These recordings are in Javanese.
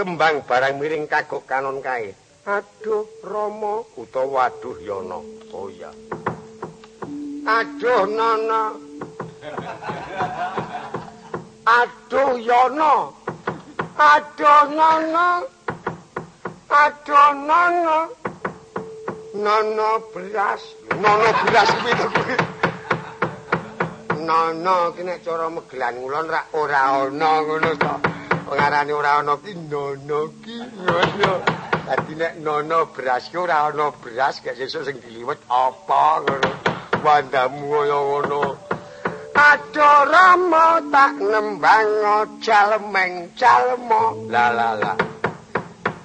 kembang barang miring kagok kanon kae. Aduh Rama utawa aduh Yana. Oh iya. Aduh Nana. Aduh Yana. Aduh Nana. Aduh Nana. Nana beras. Nana beras kuwi to. Nana ki nek cara megelan ngulon ra ora ana ngono to. Ngarani ora ana ki Nana ki ngono. Dadi nek Nana beras ki ora ana beras gak sesuk sing diliwet apa ngono. Wandamu kaya ngono. Aduh Rama tak nembang jalmeng jalmo. La la la.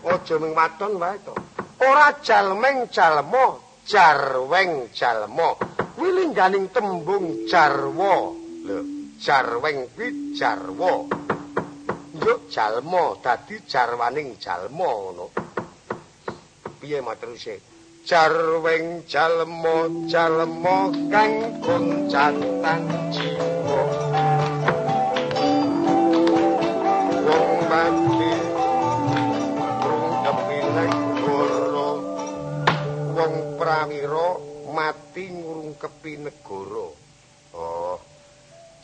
Aja ming waton wae to. Ora jalmeng jalmo, jarweng jalmo. Kuwi lingganing tembung jarwa. Lho, jarweng kuwi jarwa. Yuk jalmo dadi jarwaning jalmo ngono. Piye materuse? Jarweng jalmo jalmo kang kuncatan jiwa. Wong mati rung kepilek goro. Wong prawira mati ngurungkepi negara. Oh.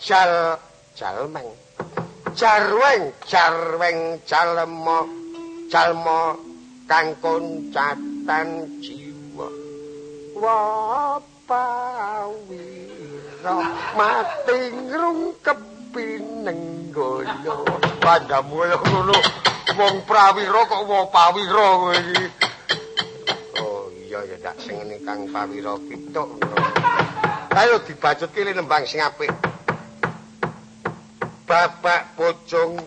Jal jalmeng. Jarweng jarweng jalmo jalmo kang kuncatan jiwa. Wapawira mati ngrungkepi nenggaya. Pandamu ngono. Wong prawira kok wapawira. Oh iya ya ndak sing ngene Kang Pawira pituk. Ayo dibacutke le nembang sing apik. Bapak pocong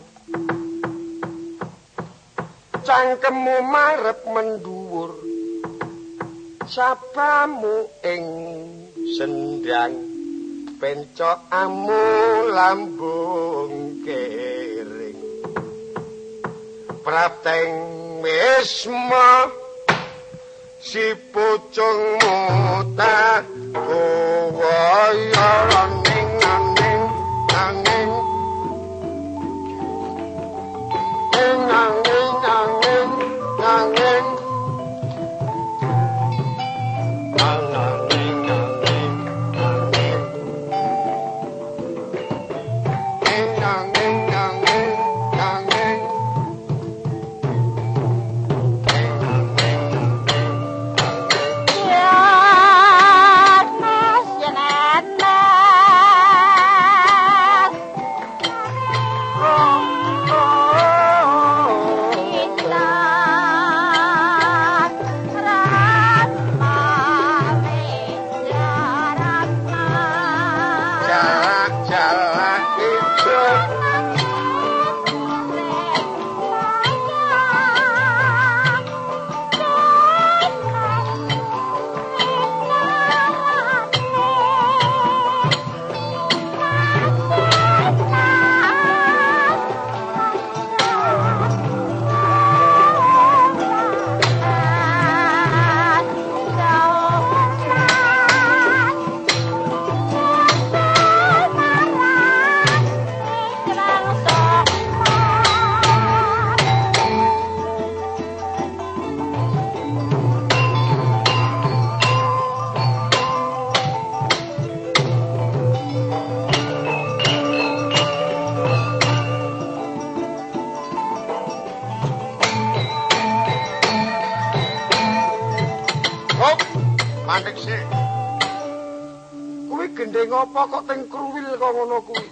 cangkemmu marep mendhuwur sapamu ing sendang pencokamu lambung kering. Prateng wisma si pucungmu tak kuwaya mandek sik. Kuwi gending apa kok teng kruwil kok ngono kuwi?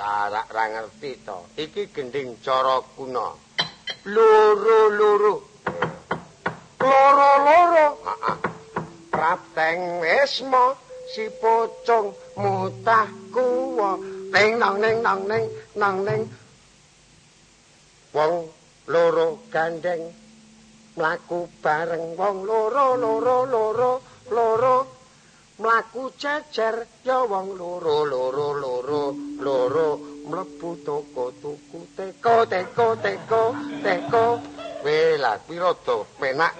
Lah ra ra ngerti to. Iki gending cara kuna. Loro-loro. Loro-loro. Heeh. Prateng wisma si pocong mutah kuwa. Ning nang ning nang ning nang ning. Wong loro gandeng mlaku bareng wong loro loro loro loro mlaku jejer ya wong loro loro loro loro mlebu toko tuku teko teko teko teko. Wela pira to penak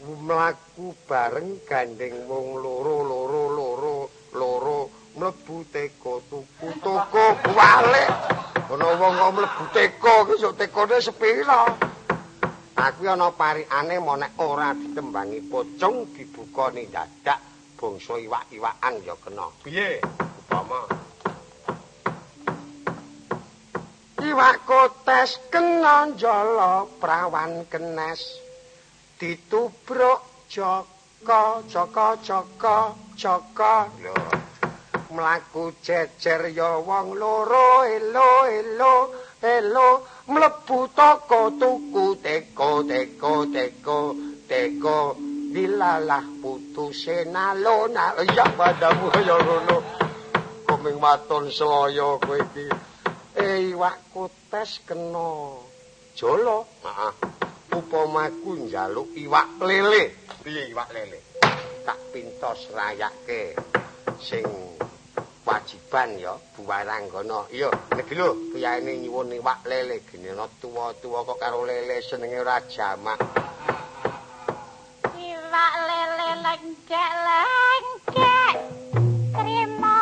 mlaku bareng gandeng wong loro loro loro loro mlebu teko tuku toko balik. Ana wong kok mlebu teko ki sok tekone sepira aku ana parikane mo nek ora ditembangi pocong dibukani dadak bangsa iwak-iwakan ya kena. Piye upama? Iwak kotes kena jala prawan kenes. Ditubruk joko joko joko joko lho. Mlaku jejer ya wong loro elo elo elo mlebu toko tuku teko teko teko teko. Dilalah putuse nalona ya padamu ya ngono. Komeng maton selaya kowe iki. Eh iwak kotes kena jolo. Heeh. Upamaku njaluk iwak lele. Piye iwak lele? Tak pintos rayake sing wajiban ya buwaranggana iya niki lho kiyane nyuwun iwak lele genena tuwa-tuwa kok karo lele senenge ora jamak iwak lele lenggek-lenggek terima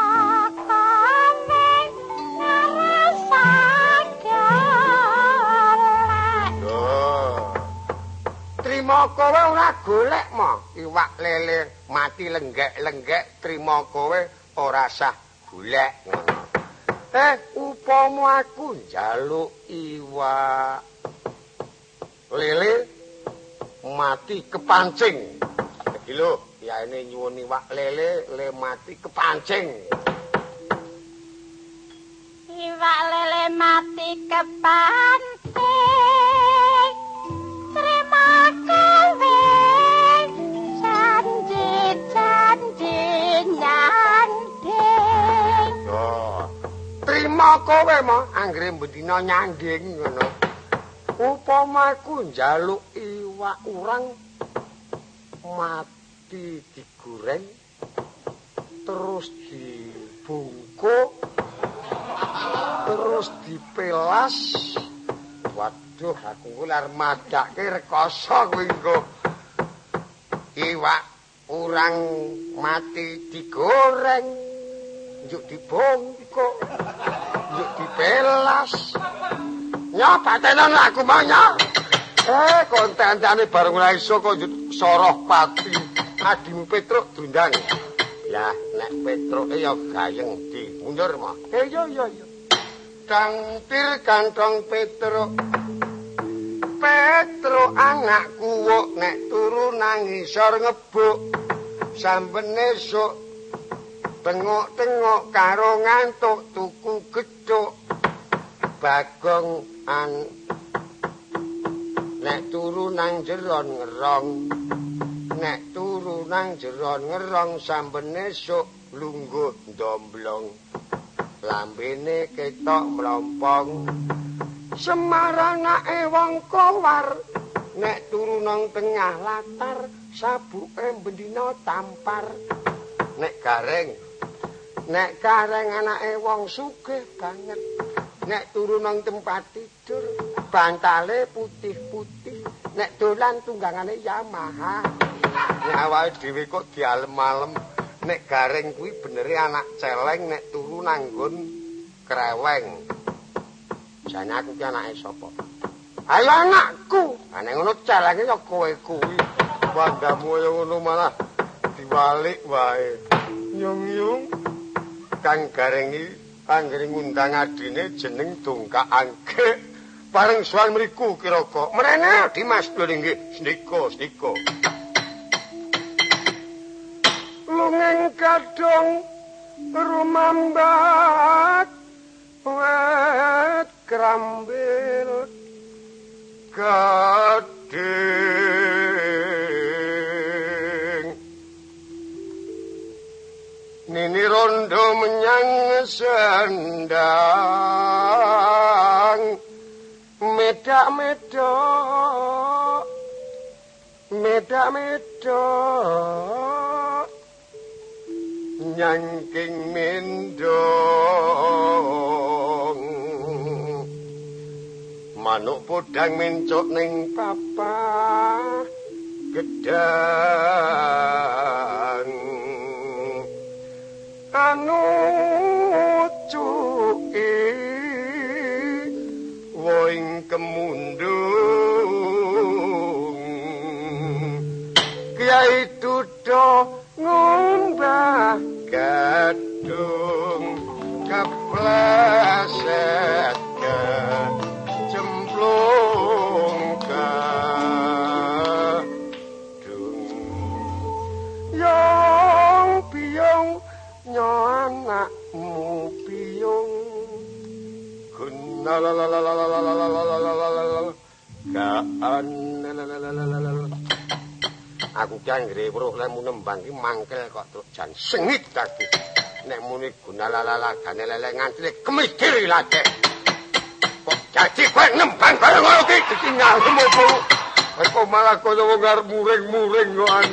kowe ngrasake Trima kowe ora golek mo iwak lele mati lenggek-lenggek trima kowe ora sah golek ngono. Eh, upama aku njaluk iwak lele mati kepancing. Iki lho, yaene nyuwun iwak lele le mati kepancing. Iwak lele mati kepancing. Terima kasih. Trima kowe mo. Anggere bendina nyanding ngono. Upama aku njaluk iwak urang mati digoreng terus dibungkuk terus dipelas. Waduh aku ngular madake rekoso kuwi iwak urang mati digoreng njuk dibongkok njuk dipelas. Nya patenan aku mah eh kontentane bareng ora iso kok soroh pati. Adimu petruk dundang ya nek petruk e ya gayeng di mundur mah. Eh yo yo yo tangpir kantong petruk. Petruk anakku wok nek turu nang isor ngebuk. Sampene sok tengok-tengok karo ngantuk tuku gedhok bagong an nek turu nang jeron ngerong. Nek turu nang jeron ngerong samben esuk lungguh ndomblong. Lambene ketok mlompong. Semarangake wong kowar. Nek turu nang tengah latar sabuke bendina tampar. Nek gareng Nek kareng anake wong sugih banget. Nek turu nang tempat tidur, bantale putih-putih. Nek dolan tunggangane Yamaha. Nek awake dhewe kok dialem-alem. Nek gareng kuwi benere anak celeng nek turu nang nggon kreweng. Jane aku ki anake sapa? Ayo anakku. Nek ngono celenge ya kowe kuwi. Wandamu yo ngono malah diwalik wae. Yung-yung. Kang garengi anggere ngundang adine jeneng Dongka Angge bareng suwan mriku kira-kira. Mrene Dimas lho nggih. Snika snika lungeng kadung rumambat wet krambil Nini rondo menyang sendang Medak medok Nyangking mendong. Manuk podang mencok ning papa. Gedang kanu cuki woing kemundung. Kiai duduk Aku ki anggere weruh lemu nembang ki mangkel kok truk jan sengit dadi. Nek muni gunalalala gane lele ngantri kemikir lagi. Kok jadi kowe nembang bareng ngono ki ditinggal opo? Kok malah koyo wong arep muring-muring kok an.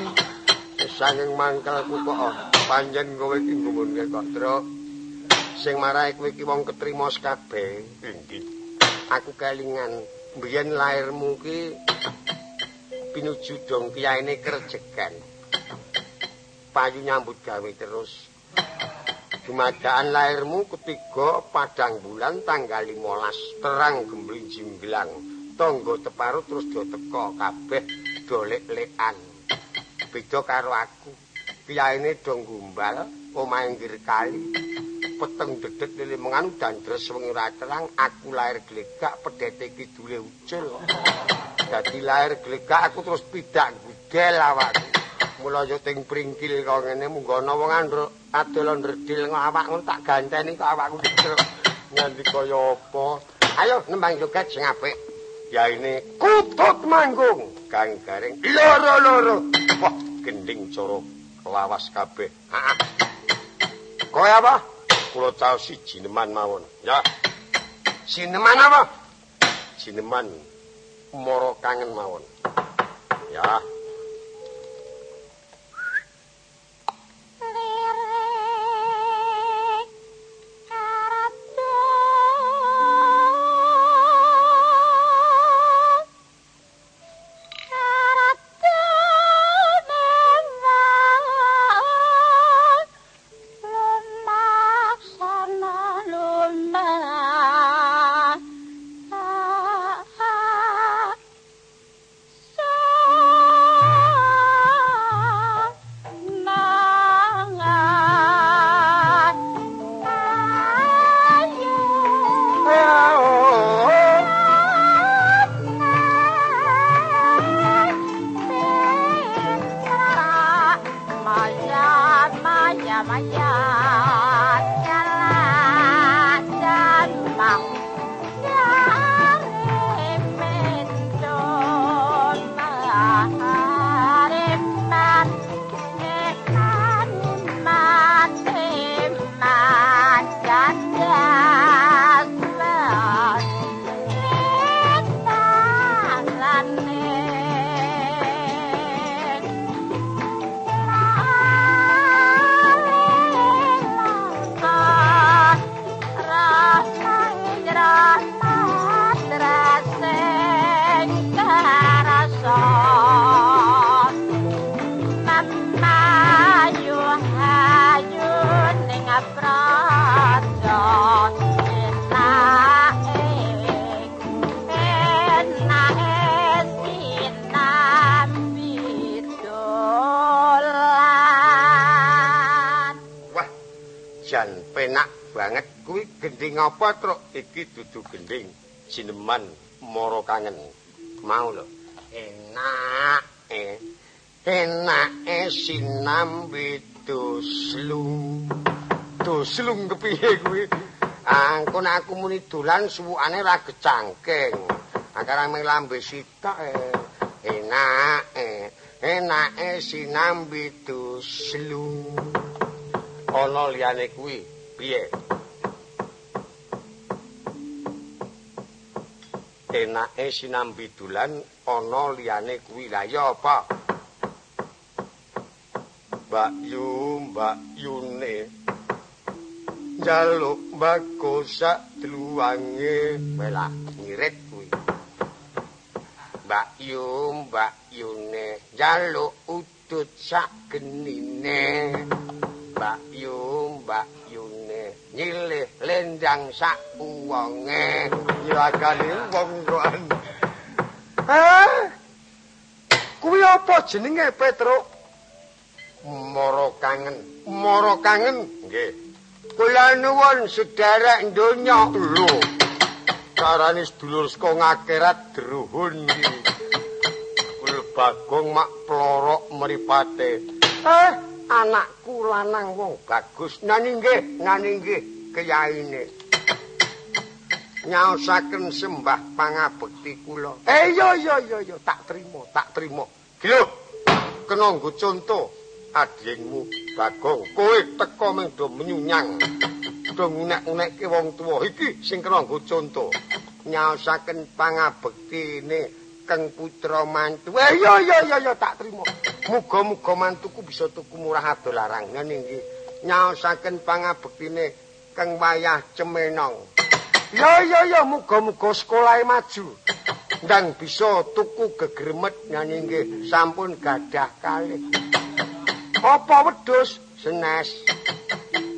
Sanging mangkelku kok panjen kowe iki ngumunke kok truk. sing marahi kowe iki wong ketrima kabeh. Nggih. Aku kelingan mbiyen lairmu ki pinuju dong kiyaine kerjekan. Payu nyambut gawe terus. Dumadaan lairmu ketiga padang bulan tanggal 15 terang gembling jimblang. Tonggo teparu terus do teko kabeh dolek-lekan. Beda karo aku. Kiyaine dong gumbal omahe ngir kali. peteng dedet lili menganu dandres wengi ora terang aku lahir glegak pedete kidule ucil dadi lahir glegak aku terus pidak gudel awakku mula yo ting pringkil kok ngene munggono wong andro adol ndredil kok awakku tak ganteni kok awakku dicel. Nganti kaya apa? Ayo nembang joget sing apik. Ya ini kutut manggung. Kang garing loro-loro. Wah gending coro lawas kabeh. Heeh kowe apa? Kula caos siji neman mawon. Ya. Sineman apa? Sineman moro kangen mawon. Ya. Iki dudu gending jineman mara kangen. Mau lho. Enak. Eh enak eh sinambi doslung doslung kepiye kuwi? Angkon aku muni dolan suwukane ra gecangkeng antara meng lambe sitok eh. Enak eh enak eh sinambi doslung ana liyane kuwi? Piye enake sinambi dulan ana liyane kuwi. La ya apa Mbak Yu Mbak Yune. Jaluk bako sak tluwange wela ngirit kuwi. Mbak Yu Mbak Yune. Jaluk utut sak genine. Mbak Yu Mbak nyilih lendang sak wonge yagane wong roan. Ah kuwi apa jenenge Petruk mara kangen mara kangen. Nggih. Kula nuwun sedherek donya. Lho. Carane sedulur saka ngakerat druhun iki. Kul bagong mak plorok mripate eh anakku lanang wong bagus. Nani nggih nani nggih kiyaine nyaosaken sembah pangabekti kula. Eh yo yo yo yo tak trimo tak trimo. Lho kena nggo conto. Adingmu Bagong kowe teko mung do menyunyang. Do ngunek-ngunekke wong tuwa. Iki sing kena nggo conto. Nyaosaken pangabektine keng putra mantu. Eh yo yo yo yo tak trimo muga-muga mantuku bisa tuku murah dolarang ngene iki. Nyaosaken pangabektine keng wayah cemenong. Yo yo yo muga-muga sekolahe maju. Ndang bisa tuku gegremet. Nyanyi nggih sampun gadah kalih. Apa wedhus? Senes.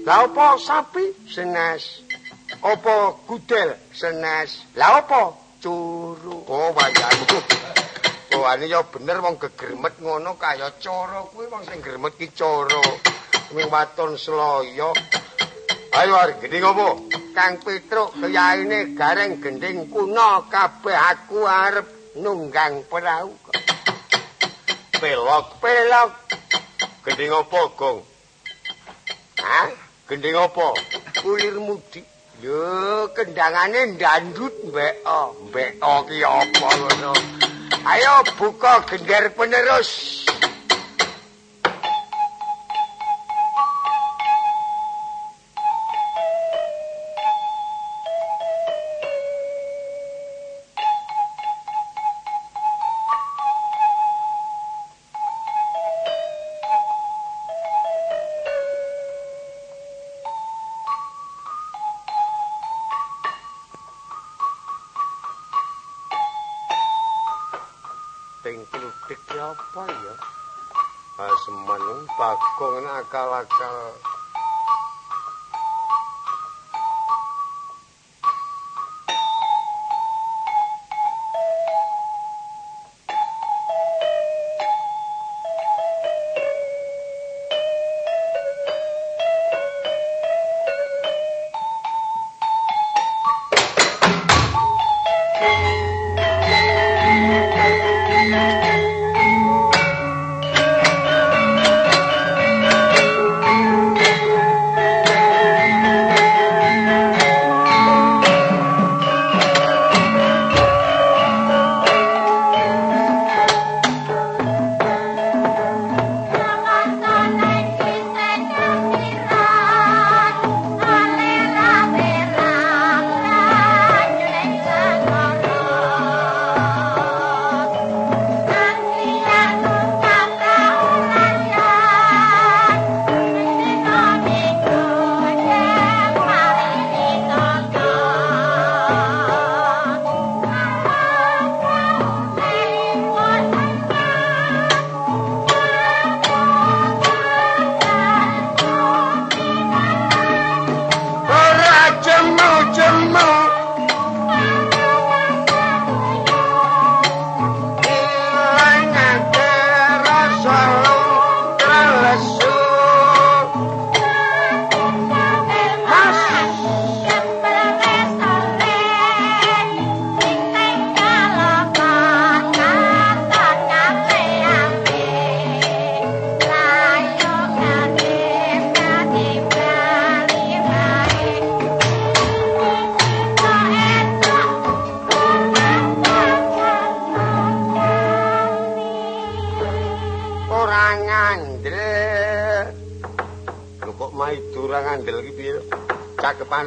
La apa sapi? Senes. Apa gudel? Senes. La apa curu oh oh ane ya bener wong gegremet ngono kaya cara kuwi wong sing gremet ki cara ming waton sloyo ayo arep gede ngopo Kang Petruk keyaine gareng gending kuna kabeh aku arep nunggang perahu. Pelok-pelok. Gending apa, Gong? Hah? Gending apa? Kulir mudi. Lho, kendangane ndandut mbeko. Mbeko ki apa ngono? Ayo buka gender penerus. Bagong akal-akal.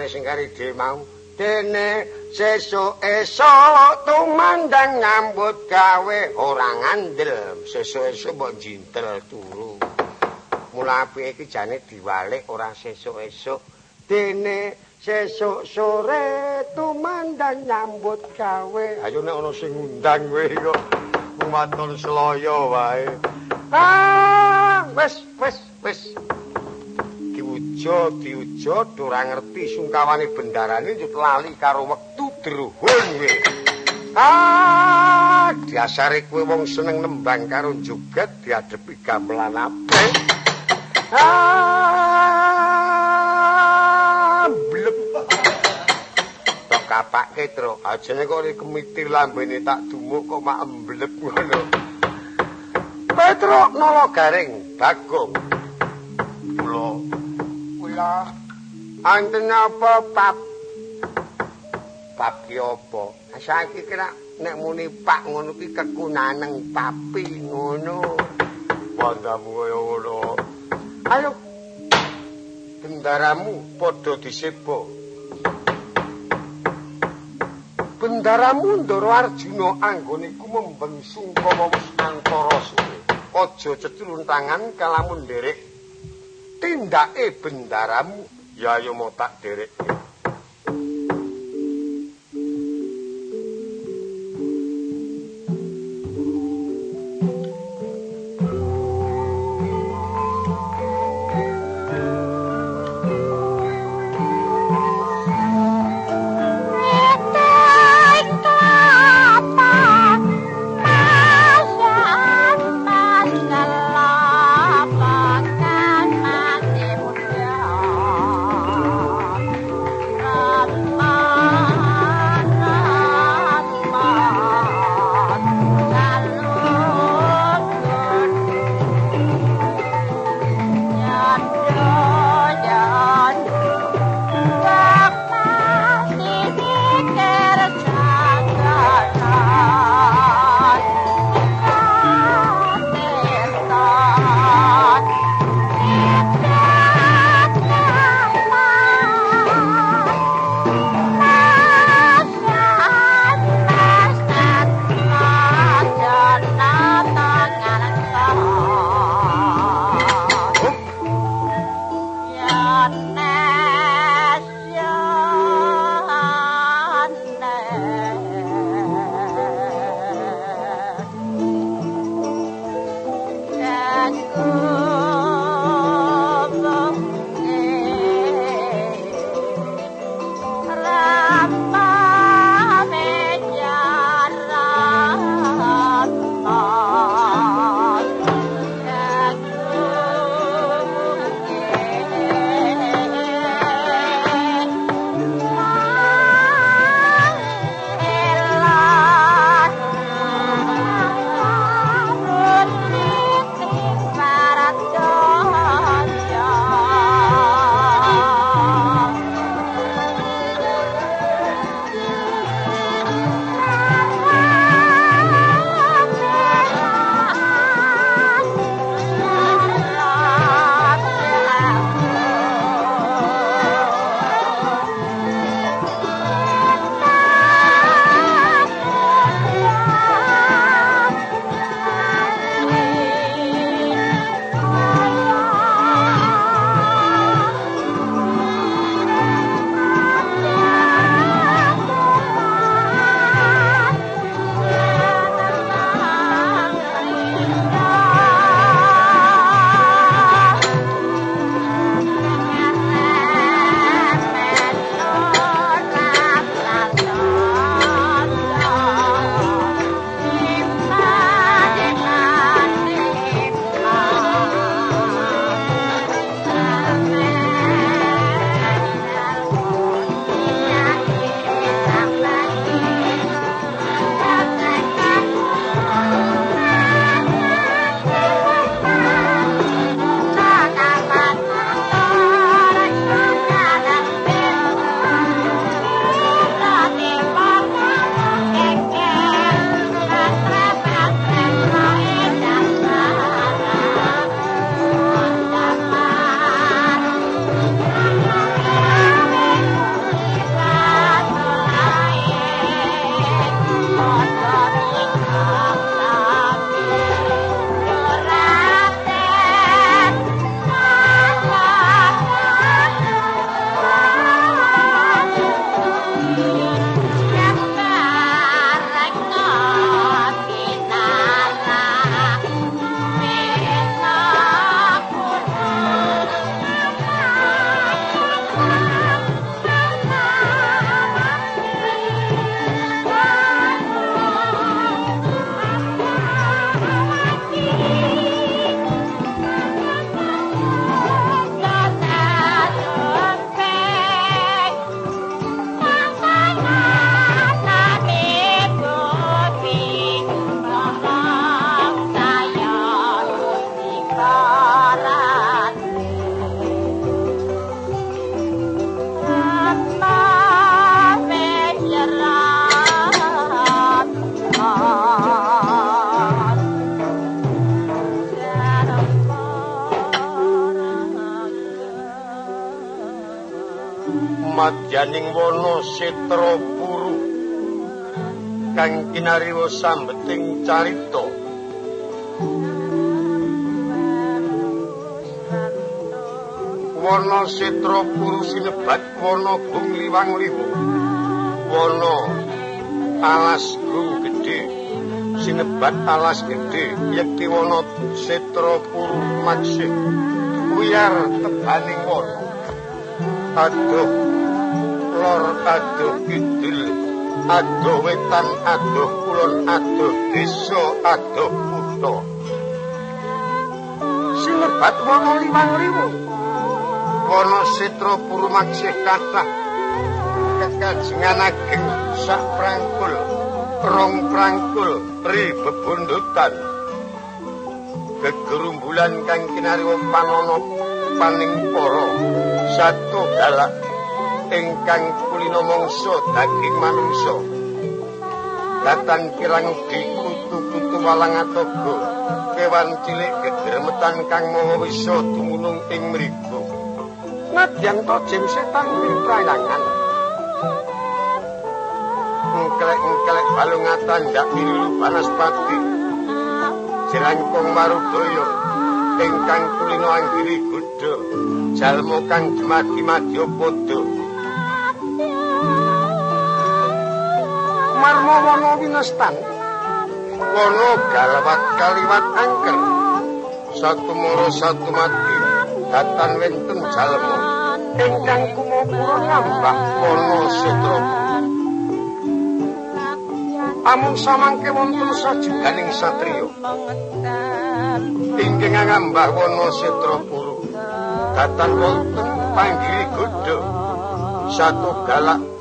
Cakepane sing kari dhewe mau. Dene sesuk esuk tumandang nyambut gawe ora ngandel. Sesuk esuk mbok jintel turu. Mula apike iki jane diwalik ora sesuk esuk. Dene sesuk sore tumandang nyambut gawe. Ayo nek ana sing ngundang kowe kok maton sloyo wae. Ah, diuja ora ngerti sungkawane bendarane njut lali karo wektu druhun we. Ah, dasare kowe wong seneng nembang karo joget diadepi gamelan apik. Ah, kapake, Tru. Ajene kok kemitir lambene tak dumuk kok mak emblep ngono. Petro nolo garing bagong. Kula kula anten apa pap? Pap ki apa? Saiki kira nek muni pak ngono ki kekunaneng papi ngono. Bandamu kaya ngono. Ayo. Bendaramu padha disebo. Bendaramu Ndara Arjuna anggone iku membeng sungkama wis antara suwe. Aja cecrun tangan kalamun nderek tindake bendaramu ya ayo mau tak derek. Sambeting carita. Wana setra puru sinebat wana gung liwang liwu. Wana alas gung gedhe sinebat alas gedhe yekti wana setra puru maksih. Kuyar tebaning wana aduh lor aduh kidul aduh wetan aduh kulon aduh desa aduh kutha sinebat wana liwang liwu wana setra puru maksih kathah kekajengan ageng sak prangkul rong prangkul ri bebundutan. Gegerumbulan kang kinarwa panono paning para satu galak ingkang kulino mangsa daging manungsa datan kirang ugi kutu-kutu walang atogo. Kewan cilik gedremetan kang maha wisa dumunung ing mriku. Nadyan to jim setan prayangan engklek-engklek balungatan ndak biru panaspati jerangkung marudaya ingkang kulino anggiri gudha jalma kang dumadi madya padha marma wana winestan wana galawat kaliwat angker. Satu moro satu mati. Datan wenten jalma ingkang kumapura ngambah wana sutra. Amung samangke wonten sajuganing satriya. Inggih ngambah wana sutra puru. Datan wonten panggiri godho satu galak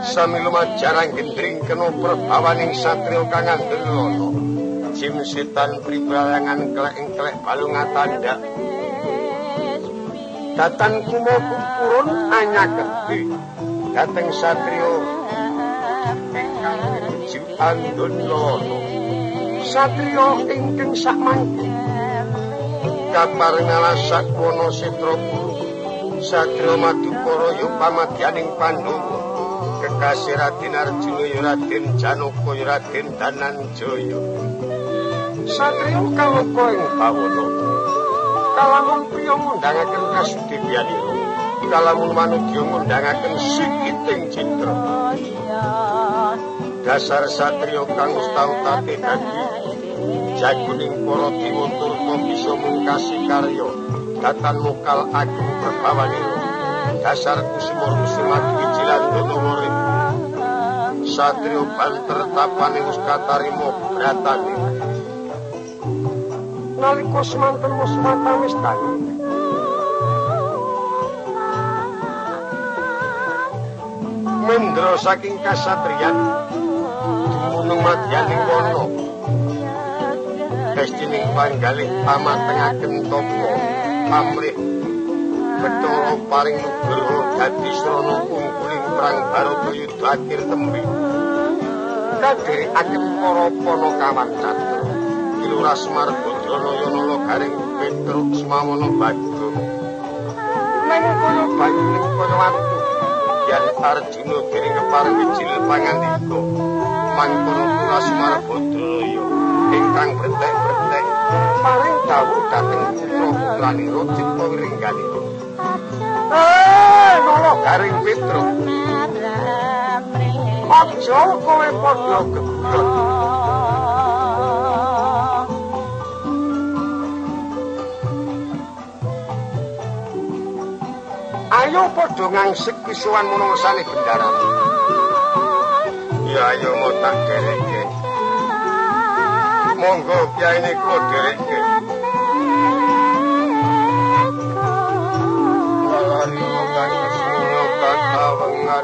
sami lumajarang gendring kena perbawaning satriya kang andelono jim setan pribalangan klek-klek balunga tanda datan kumo kumpurun anyaketi dateng satriya ingkang jim andelono satriya ingkang sak mangke kapar ngalasak wono setra puru satriya madukara yu pamadyaning pandhawa kekasih Raden Arjuna ya Raden Janaka ya Raden Dananjaya Satriya kaloka ing bawana kalamun priya ngundangaken kasudibyanira kalamun manungsa ngundangaken sikiting citra. Dasar satriya kang ustautate dadi jaguning para dewa turna bisa mungkasi karya datan mukal agung perbawanira dasar kusimur kusimati wijilan donowore satrio banter tapane wis katarima bratane nalika semanten wis mata wis tangi mendra saking kasatriyan dumunung madyaning wana destining panggalih pamatengaken topo pamrih Betara paring nugroho dadi srana ungguling perang Barata yudha akhir tembe. Kadherekaken para panakawan catra. Kilura Semar Badrana Yanala garing Petruk Smawana Bagong. Nang kono banyu ning kono watu. Yen Arjuna dereng kepareng wijil pangandika. Mangkono Kilura Semar Badrana ingkang bretek-bretek paring dawuh dhateng putra-putranira Cipta Wiringganira. Eh, nolo garing Petro. Aja kowe padha geblot. Ayo padha ngangsik pisuwan manangsane bendaran. Ya ayo mau tak dereke. Monggo piyaine kula dereke. Ah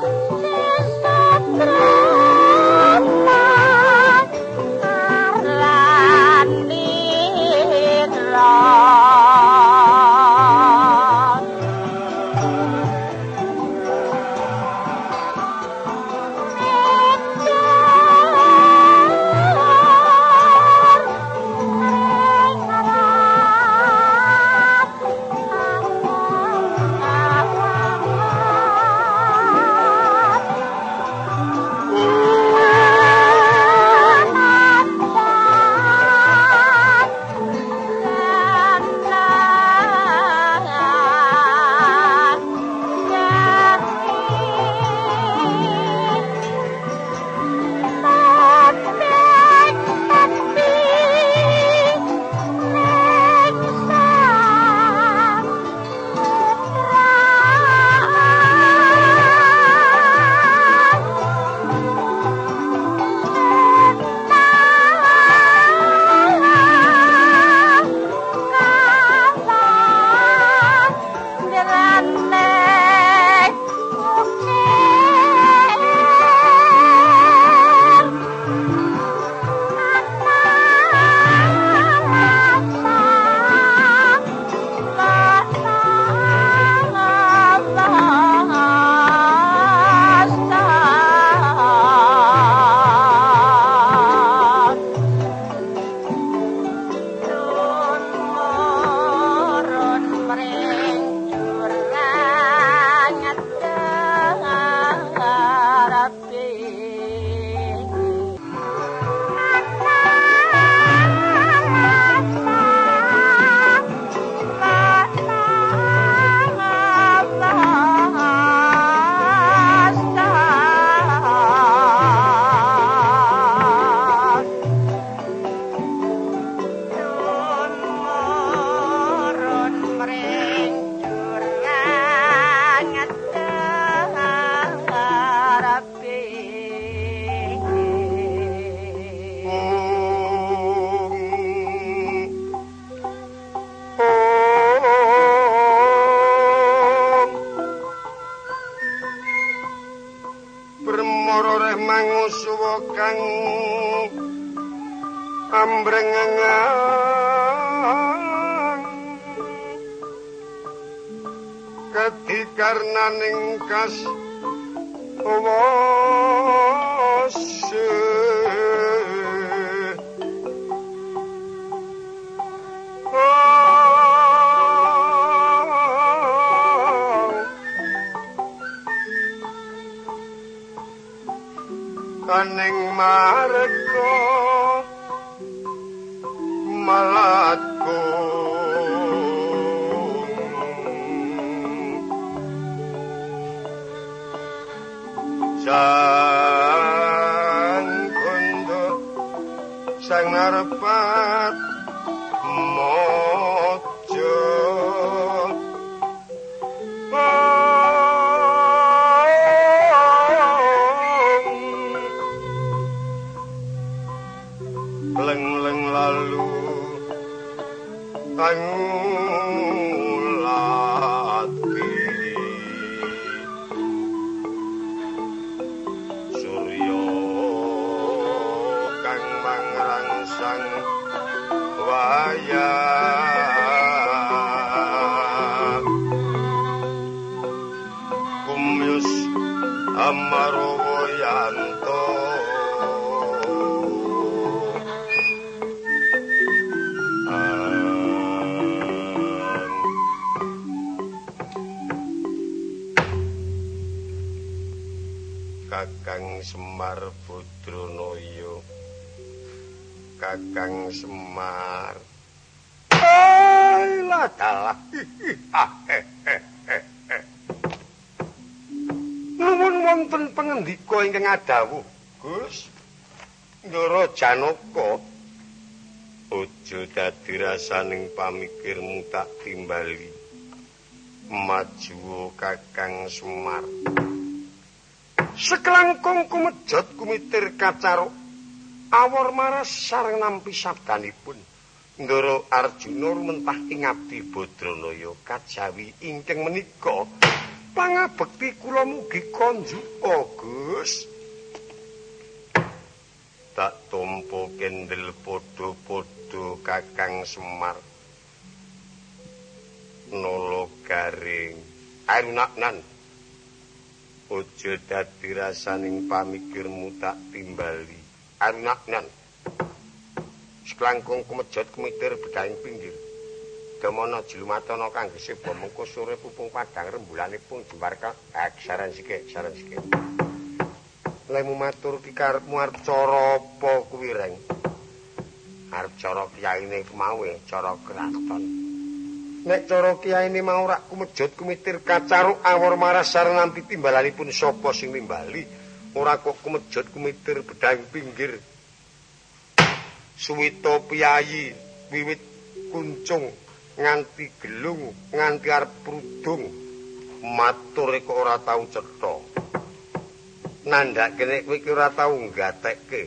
Lucas. Mangrangsang Kakang Semar Alah dalah Nuwun wonten pangendika ingkang adawuh Gus. Ndara Janaka Aja dadi rasaning pamikirmu tak timbali. Maju Kakang Semar. Sekelangkung kumejot kumitir kacaruk awor maras sareng nampi sabdanipun Ndara Arjuna rumentah ing abdi Badranaya kajawi ingkang menika. Pangabekti kula mugi konjuka Tak tampa kendel padha-padha Kakang Semar. Nolo garing. Arunaknan Aja dadi rasaning pamikirmu tak timbali. Arunaknan. Seklangkung kumejot kumitir bedahing pinggir. Damana jlumatana kangge seba mengko sore pupung padang rembulane pun jembarka. Ah, saran sike, saran sike. Lemu matur ki karepmu arep cara apa kuwi, Reng? Arep cara kiyaine kemawe, cara kraton. Nek cara kiyaine mau rak kumejot kumitir kacaruk awor maras nampi timbalanipun sapa sing nimbali, ora kok kumejot kumitir bedhang pinggir. Suwita piyayi wiwit kuncung nganti gelung nganti arep prudung matur kok ora tau cetha. Nandhake nek kowe ora tau nggatekke.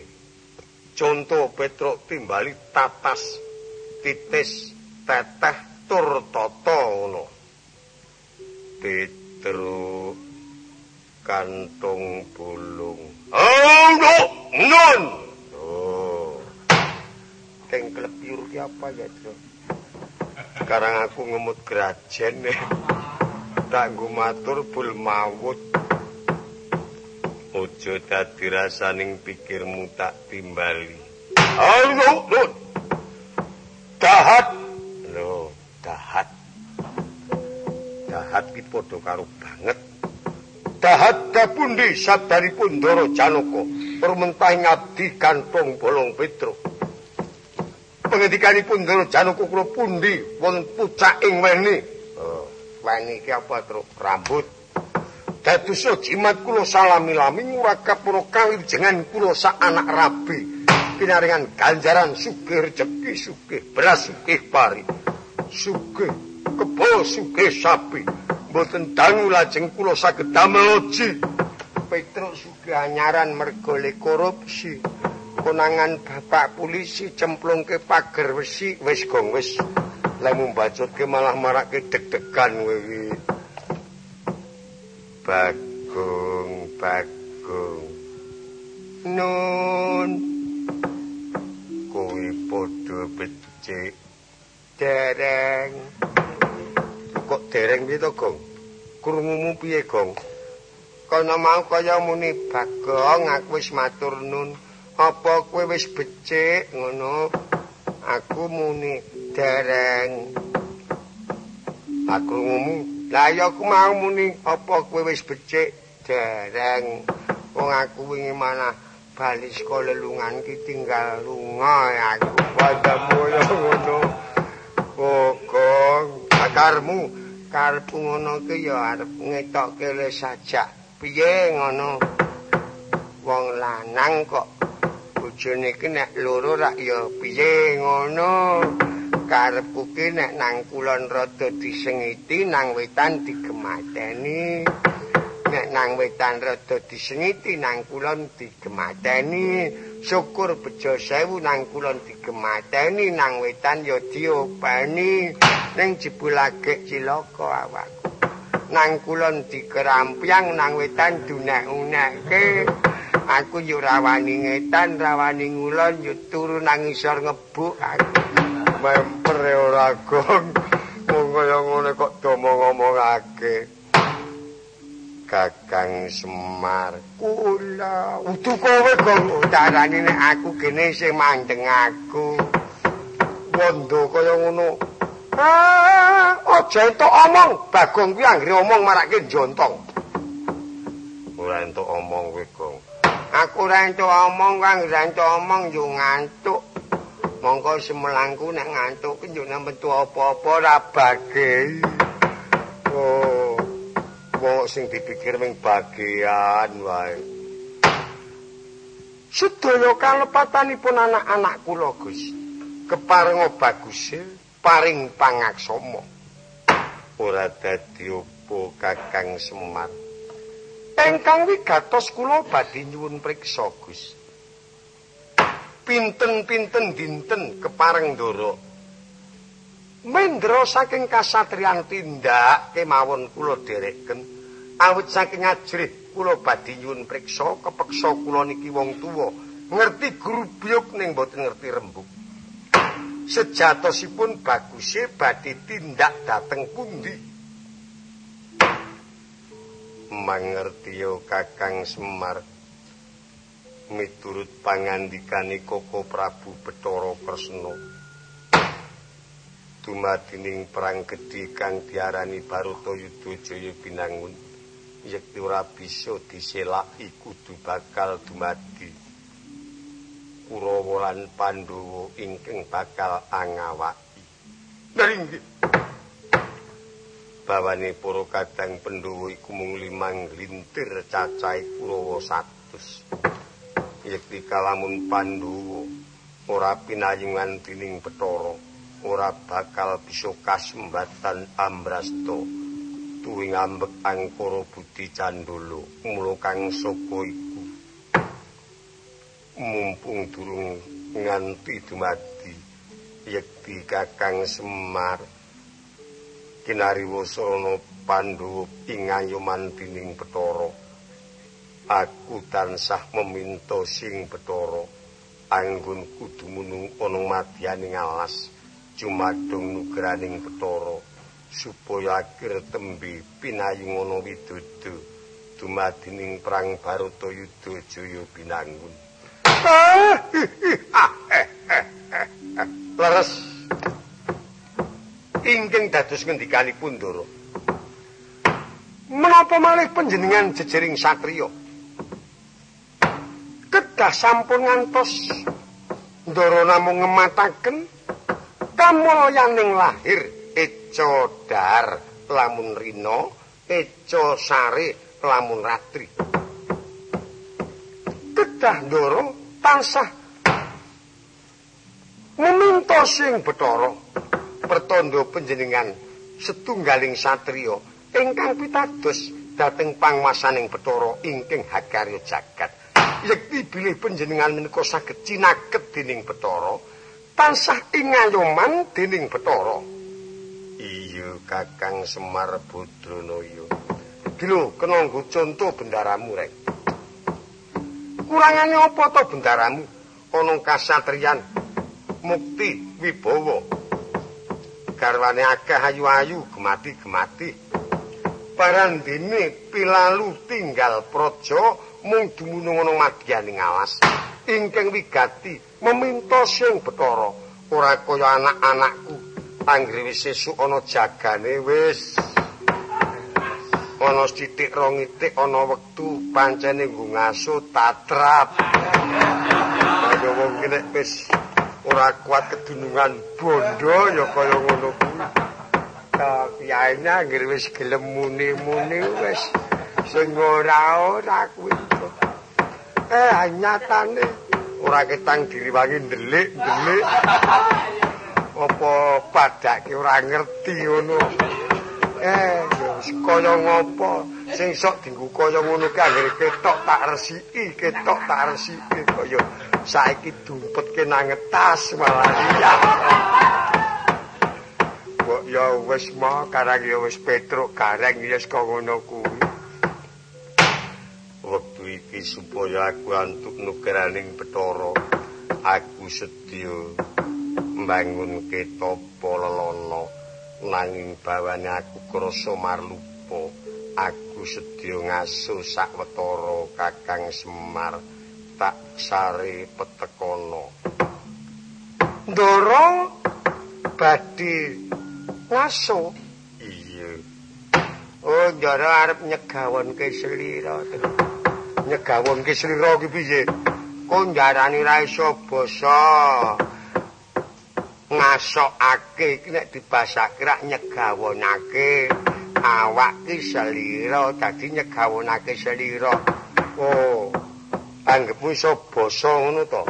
Conto Petruk timbali tatas titis teteh tur tata ngono. Petruk kantung bulung. Oh, nun. Oh. Keng klepiur ki apa ya, Tru? Sekarang aku ngemut grajen. Tak nggo matur bul mawut. Ojo dadi rasaning pikirmu tak timbali. No, nun. Dahat. Loh, dahat. Dahat ki padha karo banget. Dahat kapundi sadaripun Ndara Janaka permentah ngabdi kantong bolong Petruk. Pengendikanipun Ndara Janaka kula pundi wonten pucak ing weni. Oh, weni ki apa, Truk? Rambut. Dadosa jimat kula salami-lami ngurakap para kawijengan kula sak anak rabi. Pinaringan ganjaran sugih rejeki sugih beras sugih pari. Sugih kebo sugih sapi. Mboten dangu lajeng kula saged damel oji. Petruk sugih anyaran mergo le korupsi. Konangan bapak polisi cemplungke pager wesi wis gong wis. Lemu mbacutke malah marake deg-degan kowe iki. Bagung, bagung. nun kuwi padha becik dereng kok dereng piye to gong? Krungumu piye gong? Kana mau kaya muni bagong aku wis matur nun. Apa kowe wis becik ngono? Aku muni dereng. Aku ngumu lah ya aku mau muni apa kowe wis becik dereng. Wong aku wingi mana bali sekolah lelungan ki tinggal lunga aku padamu ya ngono. Bokong, akarmu karepmu ngono ki ya arep ngetokke le sajak. Piye ngono? Wong lanang kok bojone ki nek loro rak ya piye ngono? Karepku ki nek nang kulon rada disengiti nang wetan digemateni. Nang wetan rada disengiti nang kulon digemateni. Syukur bejo sewu nang kulon digemateni nang wetan ya diopani. Ning jebulake cilaka awakku. Nang kulon dikerampiang nang wetan dunek-unekke. Aku yo rawani ngetan, rawani ngulon yo turu nang isor ngebuk aku. Memper ora gong. Wong kaya ngene kok domo ngomongake. Kakang Semar kula udu kowe gong utarane nek aku gene sing mandeng aku. Wondo kaya ngono. Ah, aja entuk omong, Bagong kuwi anggere omong marake jontong. Ora entuk omong kowe, Gong. Aku ora entuk omong, kang entuk omong yo ngantuk. Mongko semelangku nek ngantuk yo metu apa-apa ora bage. Oh. Wong sing dipikir ming bagian wae. Sedaya kalepatanipun anak-anak kula, Gus. Keparenga bagus paring pangaksama. Ora dadi apa Kakang Semar. Engkang wigatos kula badhe nyuwun priksa, Gus. Pinten-pinten dinten kepareng ndoro. Mendra saking kasatriyan tindak kemawon kula derekken awit saking ajrih kula badhe nyuwun priksa kepeksa kula niki wong tuwa ngerti grubyuk ning boten ngerti rembug. Sejatosipun baguse badhe tindak dateng pundi? Mangertiyo Kakang Semar miturut pangandikane Koko Prabu Bathara Kresna dumadining perang gedhe kang diarani Baratayuda Jaya Binangun yekti ora bisa diselaki kudu bakal dumadi. Kurawa lan Pandhawa ingkang bakal angawaki. Nggih. Bawane para kadang Pandhawa iku mung limang lintir cacahe Kurawa 100 yekti kalamun Pandhawa ora pinayungan dening Bathara ora bakal bisa kasembatan ambrasta tuwing ambek angkara budi candolo mula kang saka iku. Mumpung durung nganti dumadi yekti kakang semar. Kinariwasana pandhawa ing ayoman dening Bathara aku tansah meminta sing Bathara anggun kudu munung ana madyaning alas jumadung nugraning Bathara supaya akhir tembe pinayung ana widudu dumadining perang Baratayuda Jaya Binangun. Leres. Ingkang dados ngendikanipun Ndara. Menapa malih panjenengan jejering satriya? Kedah sampun ngantos Ndara namung ngemataken kamulyaning lahir eca dar lamun rina eca sare lamun ratri. Kedah ndoro tansah meminta sing bathara pertanda panjenengan setunggaling satriya ingkang pitados dhateng pangwasaning bathara ingkang hakarya jagat. Yekti bilih panjenengan menika saged cinaket dening bathara tansah ing ayoman dening Bathara. Iya Kakang Semar Badranaya. Dilo kena nggo conto bendaramu rek. Kurangane apa to bendaramu? Ana kasatriyan Mukti Wibowo. Garwane akeh ayu-ayu gemati-gemati. Parandene pilalu tinggal praja mung dumunung ana madyaning alas. Ingkang wigati meminta sing Bathara ora kaya anak-anakku. Anggere wis sesuk ana jagane wis. Ana sithik rong itik ana wektu. Pancene nggo ngaso tatrap. Kaya wong nek wis ora kuat kedunungan bondo ya kaya ngono kuwi. Kapiyane anggere wis gelem muni-muni wis. Sing ora ora kuwi. Eh nyatane ora ketang diriwangi ndelik-ndelik apa padake ora ngerti ngono? Eh kaya ngopo? Sing sok dinggo kaya ngono ki anggere ketok tak resiki ketok tak resiki kaya saiki dumpetke nang tas malah iya. Kok ya wis mah karang ya wis petruk gareng ya kok ngono kuwi wektu iki supaya aku antuk nukraning Bathara aku sedya mbangun ketopo lelono nanging bawane aku krasa marlupa aku sedya ngaso sakwetara Kakang Semar tak sare petekono Ndoro badhe ngaso. Iya. Oh ndoro arep nyegawonke slira nyegawonke slira ki piye? Kok njarani ra iso basa ngasokake nek dibasake rak nyegawonake. Awak ki selira dadi nyegawonake selira oh anggepmu iso basa ngono to?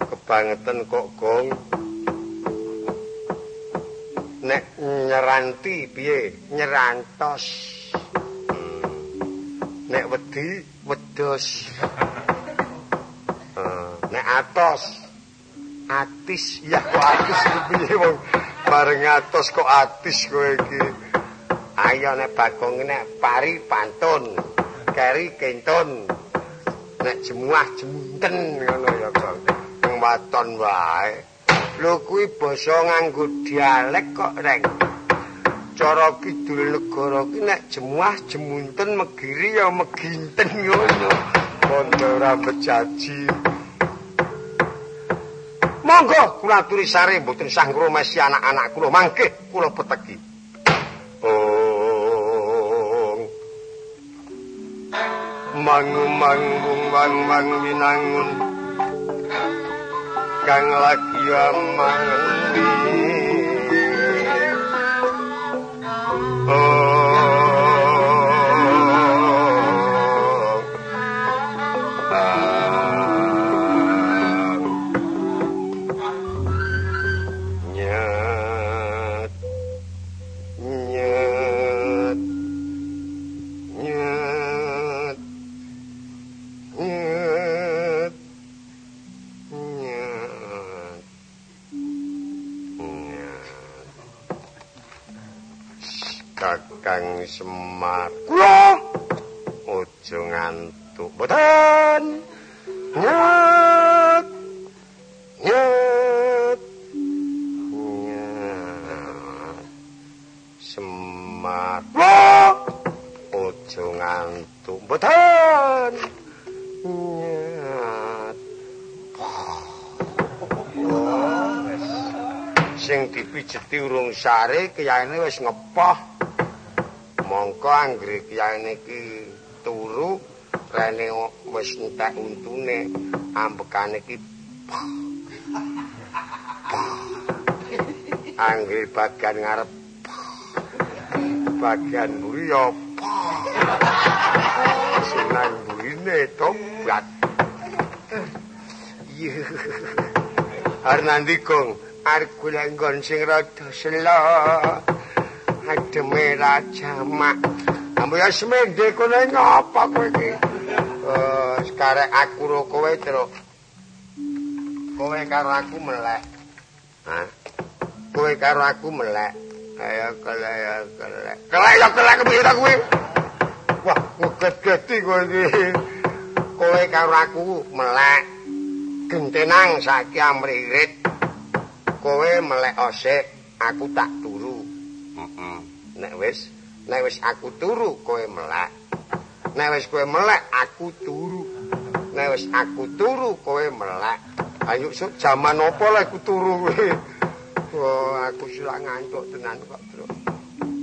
Kebangetan kok gong. Nek nyeranti piye? Nyerantos. Nek wedi wedhos uh, nek atos. Atis? Ya kok atis piye wong? Bareng atos kok atis kowe iki. Ayo nek bagong nek pari pantun. Keri kentun. Nek jemuah jemunten ngono ya kok wong waton wae. Lho kuwi basa nganggo dialek kok reng cara kidul negara ki nek jemuah jemunten megiri ya meginten ngono kondo ora bejaji Monggo kula aturi sare mboten sanggro mesi anak-anak kula mangke kula peteki. Oh. Mangu manggung wang wang winangun. Kang lagi amangendi. Oh. Kang Semar. Kula aja ngantuk. Mboten. Nyet. Nyet. Nyet. Semar. Kula aja ngantuk. Mboten. Nyet. Sing dipijeti urung sare kayane wis ngepoh. Anggere kiyane iki turu rene wis entek untune ambekane iki anggere bagian ngarep bagian mburi ya senang mburine tobat Arnandi kong golek nggon sing rada selo ademe ra jamak. Ambo ya semende kono ngapa kowe iki? Eh, sekarek aku ro kowe terus. Kowe karo aku melek. Hah? Kowe karo aku melek. Ayo kelek ya kelek. Kelek ya kelek kepiye ta kowe? Wah, ngegeti kowe iki. kowe karo aku melek gentenang saiki amririt kowe melek osik aku tak turu heeh nek wis nek wis aku turu kowe melek. Nek wis kowe melek aku turu. Nek wis aku turu kowe melek. Ayo sok jaman apa lek aku turu kowe? Oh aku silak ngantuk tenan kok bro.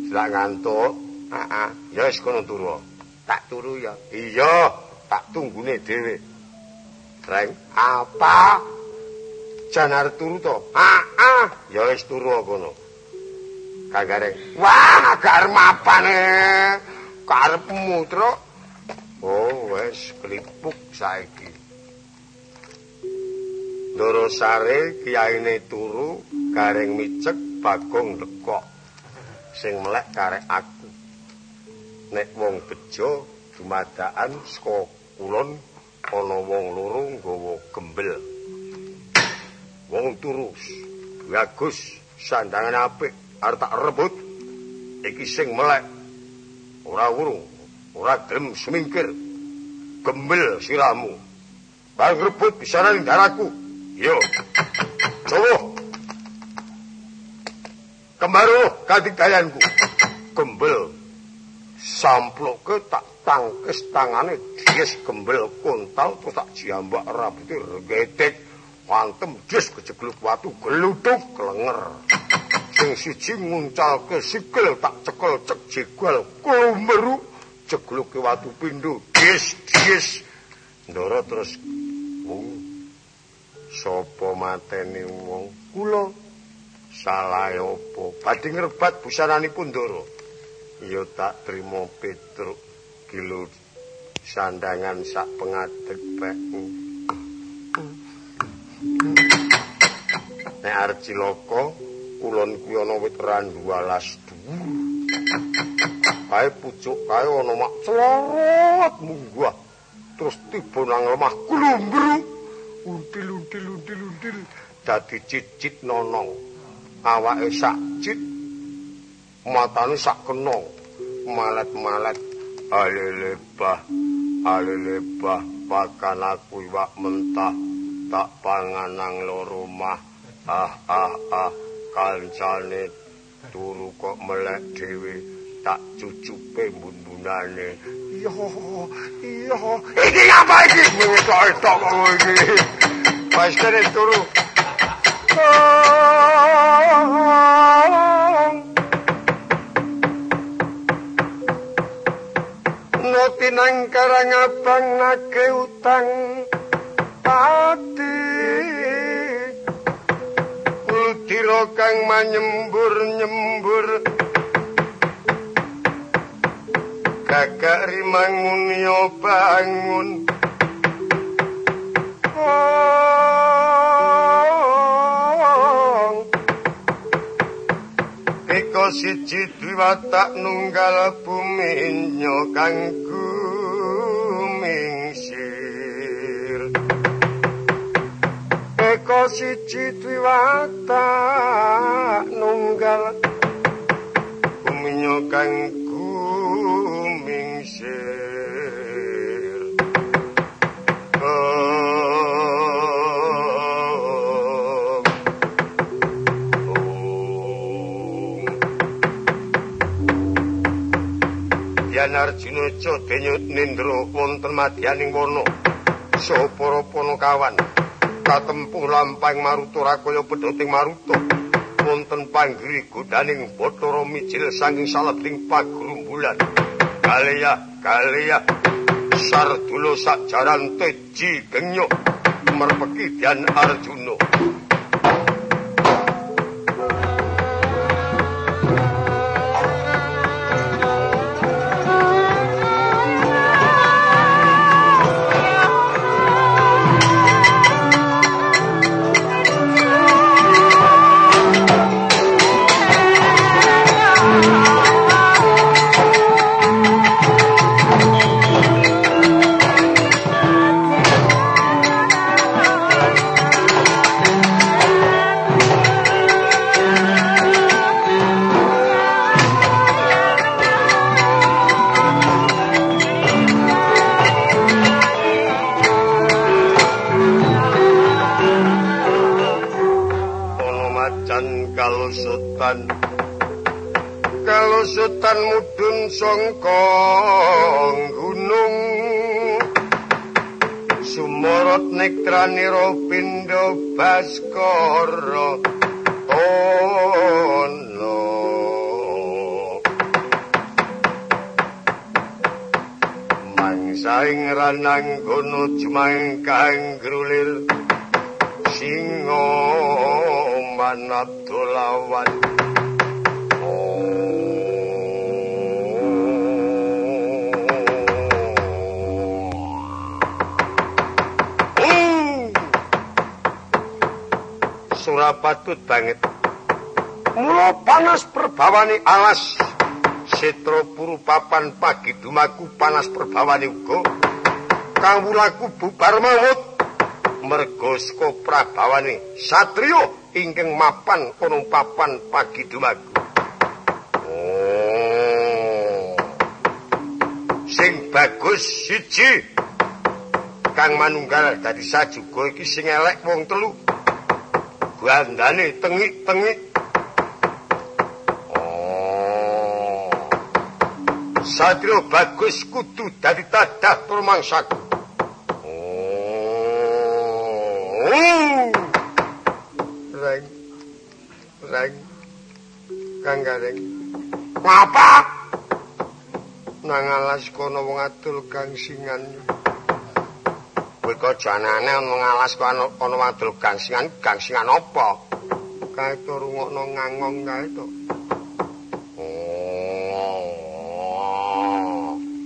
Silak ngantuk? Heeh. Ya wis kono turu. Tak turu ya. Iya tak tunggune dhewe. Reng apa? Janar turu to? Ah ya wis turu kono kagare. Wah gar mapane. Karepmu tro oh wis klipuk saiki. Dorosare kiyaine turu gareng micek bagong lekok sing melek karek aku. Nek wong bejo dumadaan saka kulon ana wong loro nggawa gembel. Wong turus bagus sandangan apik arep tak rebut iki sing melek. Ora urung ora gelem semingkir gembel siramu. Bang rebut bisa ning daraku. Yo cowo. Kembaro kadigayanku gembel. Samploke tak tangkes tangane dies gembel kontal terus tak jambak rambutnya regetek wantem dies kejegluk watu geluduk kelenger sing siji nguncal ke sikil tak cekel cek jegwal kulumberu jegluk ke watu pindu dies dies ndoro terus wong sopo mateni wong kula salah opo badhe ngrebat busananipun ndoro ya tak trimo Petruk kilo sandangan sak pengadeg pek nek arep cilaka kulon kuwi ana wit randu alas dhuwur. Kae pucuk kae ana mak celorot munggah. Terus tiba nang lemah klumbru until until until until dadi cicit nonong awake sak cit matane sak kenong malet-malet alelebah alelebah pakan aku iwak mentah tak pangan nang loro mah. Ah ah ah kancane turu kok melek dhewe tak cucupe bun-bunane iya iya. Iki apa iki? Tok kok iki. Pas kene turu. Nang karang abang nake utang. Ati Ultiro kang manyembur-nyembur Gagak rimangun yo bangun. Eko siji diwatak nunggal bumi nyo Eko siji diwatak nunggal bumi nyo kang gumingsir. Oh Yan Arjuna Jodenya Nindra wonten madyaning wana saha para panakawan katempuh lampahing Maruta rakaya pedhoting Maruta. Wonten panggri godaning Bathara Mijil saking salebting pagrumbulan Kaliya kaliya Sardula sakjaran teji gengyo merpeki Yan Arjuna ranang gono jumangkang grulir singo manat dolawan Surapatut banget. Mula panas perbawani alas. Setro puru papan pagi dumaku panas perbawani uga. Kang wulaku bubar maut. mergosko prabawani. Satrio ingkang mapan ana papan pagi dumaku oh. Sing bagus siji. Kang manunggal dadi sajuga iki sing elek wong telu. Gandane tengik-tengik. Oh. Satrio bagus kudu dadi tadah tur Kang Gareng. Ngapa? Nang alas kono wong adul gangsingan. Kowe kok janane ana ngalas kono ana adul gangsingan, gangsingan apa? Kae to rungokno ngangong kae to. Oh.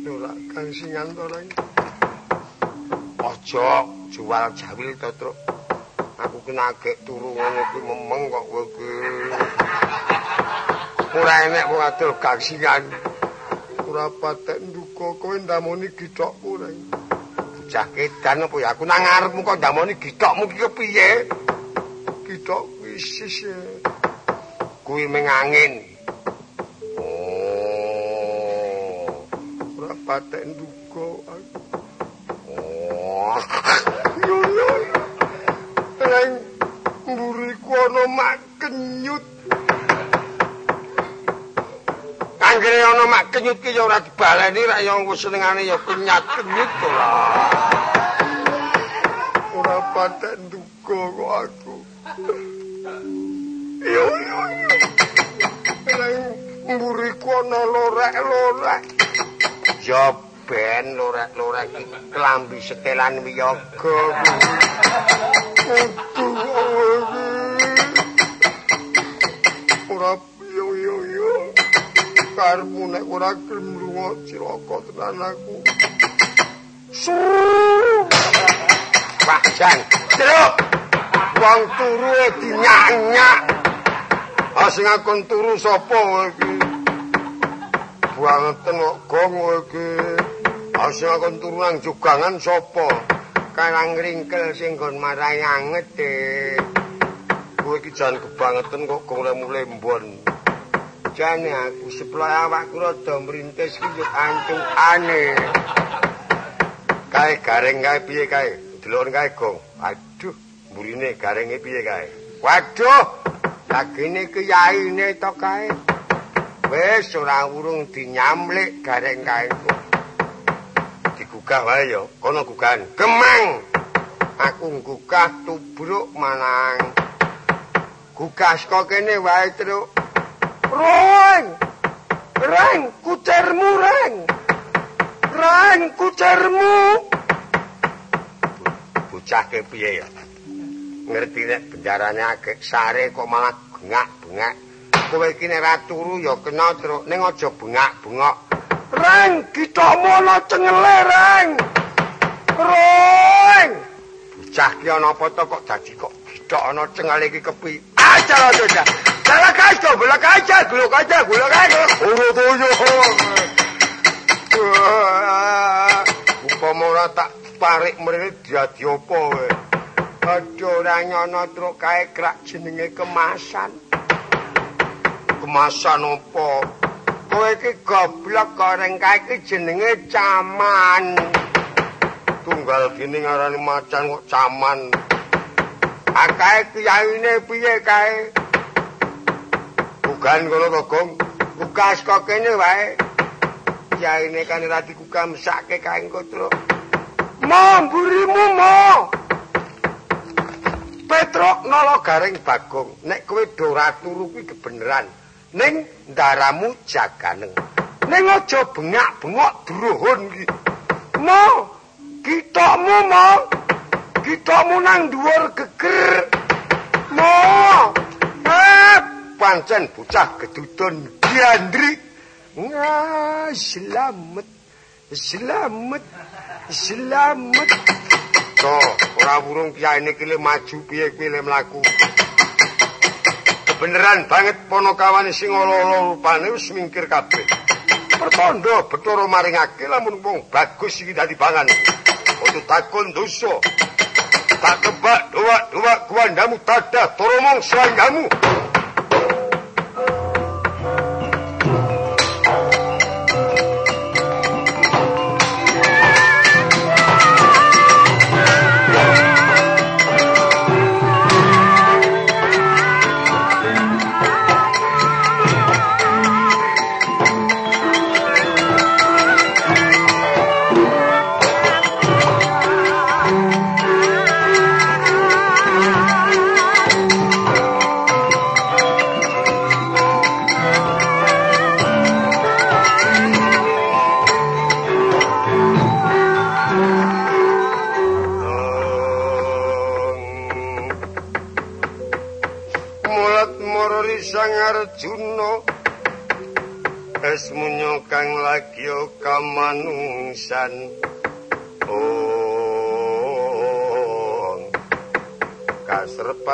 Ora gangsingan to, Reng. Aja jual jawil to, Truk. Aku nagek turu ngono ki memeng kok kowe. Ora enek wong adol gangsingan. Ora patek nduka kowe ndamoni githokmu reng. Bocah kedan apa ya aku nang ngarepmu kok ndamoni githokmu ki kepiye? Githok wisis e. Kuwi meng angin. Mak kenyut ki ya ora dibaleni ra ya wis senengane ya kenyat kenyut to. Ora patek nduga kok aku. Yo yo. Reng mburiku ana lorek-lorek. Ya ben lorek-lorek iki klambi setelan wiyaga. Ora Karmu nek ora gelem lunga cilaka tenan aku. Pak Jan, truk. Wong turu e dinyak-nyak. Ah sing akon turu sapa iki? Buangeten kok gong kowe iki. Ah sing akon turu nang jogangan sapa? Karang ringkel sing nggon marai anget e. Kowe iki jan kebangetan kok gong mulai mbon. Jane aku sebelah awakku rada mrintis ki yo ancung ane. Kae gareng kae piye kae? Delok kae gong. Aduh, mburine garenge piye kae? Waduh, lagene kiyaine to kae. Wis ora urung dinyamlik gareng kae. Digugah wae yo, kono gugahan. Gemang. Aku nggugah tubruk manang. Gugah saka kene wae, Truk. Reng! Reng, kucermu, Reng! Reng, kucermu! Bocah ke piye ya? Ngerti nek benjarane akeh sare kok malah bengak-bengak. Kowe iki nek ra turu ya kena truk ning aja bengak-bengok. Reng, kitokmu ana cengele, Reng! Reng! Bocah ki ana apa to kok dadi kok gitok ana cengele iki kepi. Aja aja. Salah kaca, bola kaca, gula kaca, gula kaca. Ora toyo. Upama ora tak parik mrene dadi apa kowe? Aduh ora nyono truk kae krak jenenge kemasan. Kemasan apa? Kowe iki goblok goreng kae iki jenenge caman. Tunggal gini ngarani macan kok caman. Akae kiyaine piye kae? grogan kono to, Gong. Bukas kok kene wae. Yaine kan rati kuka mesake kae kotro. Mo mburimu mo. Petro nolo garing Bagong. Nek kowe do ora turu kuwi kebeneran. Ning ndaramu jaganeng. Ning aja bengak-bengok druhun iki. Mo, kitokmu mo. Kitokmu nang dhuwur geger. Mo. Eh, pancen bocah gedudun diandri. Wah, selamat. Selamat. Selamat. To, ora wurung kiyaine iki le maju piye kuwi le mlaku. Beneran banget ponokawane sing olo-olo rupane wis mingkir kabeh. Pertondo Bathara maringake lamun wong bagus iki dadi pangan. Untuk takon dosa. Tak tebak doa doa kuandamu tanda toromong suandamu.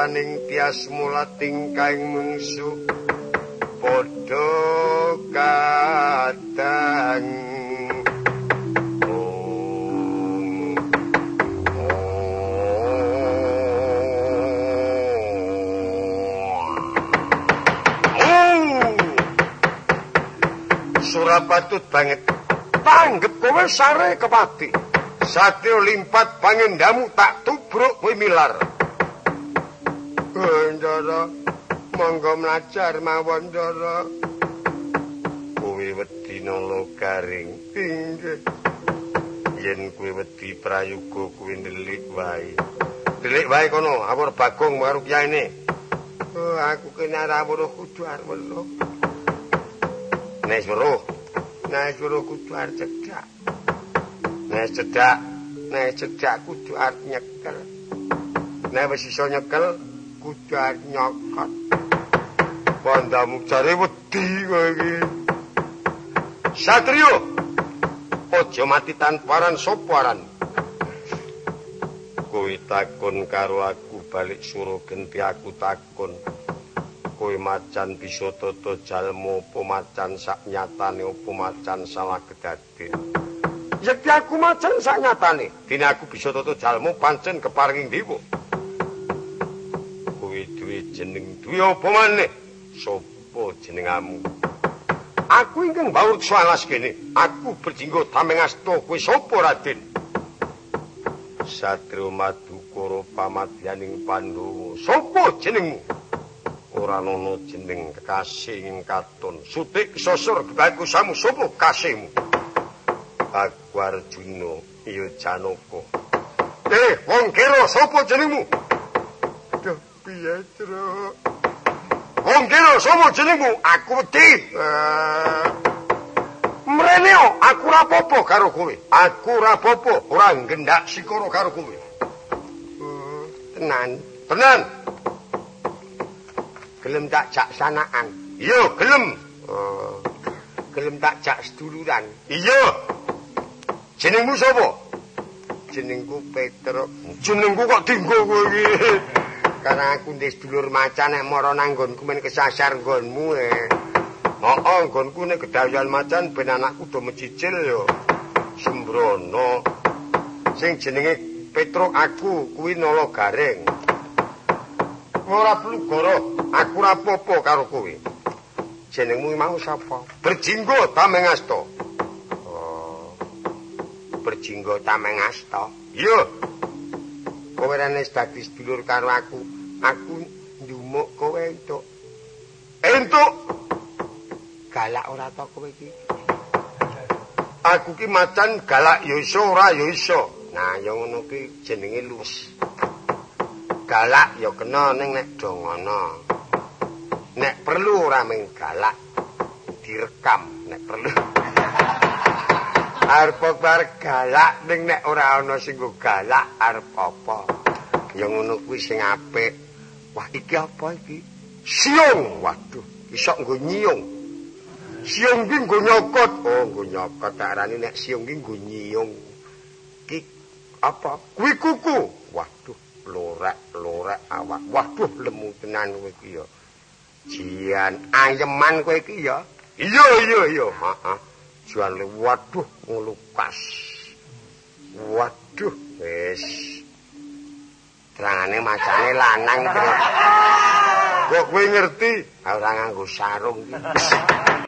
Kasrepaning tias mulating kaing mungsu Padha kadang Om Surapatut banget. Tanggep kowe sare kepati. Satya limpat pangendamu tak tubruk kowe milar. Bandara, monggo mlajar mawon Ndara. Kowe wedi nolo garing. Inggih. Yen kowe wedi prayoga kowe ndelik wae. Delik wae kono, awur Bagong karo kiyaine. Oh, aku kena ra weruh kudu arep weruh. Nek weruh, nek weruh kudu arep cedak. Nek cedak, nek cedak kudu arep nyekel. Nek wis iso nyekel, kudu arep nyokot. Pandamu jare wedi kowe iki. Satrio, aja mati tanparan sapa aran. Kowe takon karo aku balik suruh genti aku takon. Kowe macan bisa tata jalma apa macan sak nyatane apa macan salah kedaden. Yekti aku macan sak nyatane, dene aku bisa tata jalma pancen keparinging dewa. Jeneng duwe apa maneh? Sopo jenengamu? Aku ingkang baur salas kene. Aku berjinggo tameng asta kowe sapa Raden? Satrio Madukara pamadyaning Pandhawa. Sopo jenengmu? Ora ana jeneng kekasih ing katon. Sutik sosor gebaku samu sapa kasihmu? Aku Arjuna, iya Janaka. Eh, wong kira sapa jenengmu? Tru? Wong kira sapa jenengmu? Aku wedi. Eh, Mrene aku ora apa-apa karo kowe. Aku ora apa-apa, ora nggendak sikara karo kowe. Oh, tenan. Tenan. Gelem tak jak sanaan. Iya, gelem. Oh. Gelem tak jak seduluran. Iya. Jenengmu sapa? Jenengku Petro. Jenengku kok dinggo kowe iki. Karena aku ndek sedulur macan nek mara nang nggonku men kesasar nggonmu eh. Heeh, nggonku nek kedayan macan ben anakku do mecicil yo. Sembrono. Sing jenenge Petro aku kuwi nala gareng. Ora perlu goro, aku ora apa-apa karo kowe. Jenengmu mau sapa? Berjinggo Tamengasta. Oh. Berjinggo Tamengasta. Iya. Kowe rene dadi sedulur karo aku. Aku ndumuk kowe entuk. Entuk galak ora to kowe iki. Aku ki macan galak ya iso ora ya iso. Nah, ya ngono ki jenenge luwes. Galak ya kena ning nek do ngono. Nek perlu ora mung galak direkam nek perlu. Arep bar galak ning nek ora ana sing galak arep apa? Ya ngono kuwi sing apik. Wah, iki apa iki? Siung. Waduh, iso nggo nyiung. Siung ki nggo nyokot. Oh, nggo nyokot tak arani nek siung ki nggo nyiung. Ki apa? Kuwi kuku. Waduh, lorek-lorek awak. Waduh, lemu tenan kowe iki ya. Jian ayeman kowe iki ya. Iya, iya, iya. Heeh. Jual waduh nglukas. Waduh, wis. Terangane macane lanang. Kok kowe ngerti? Ora nganggo sarung iki.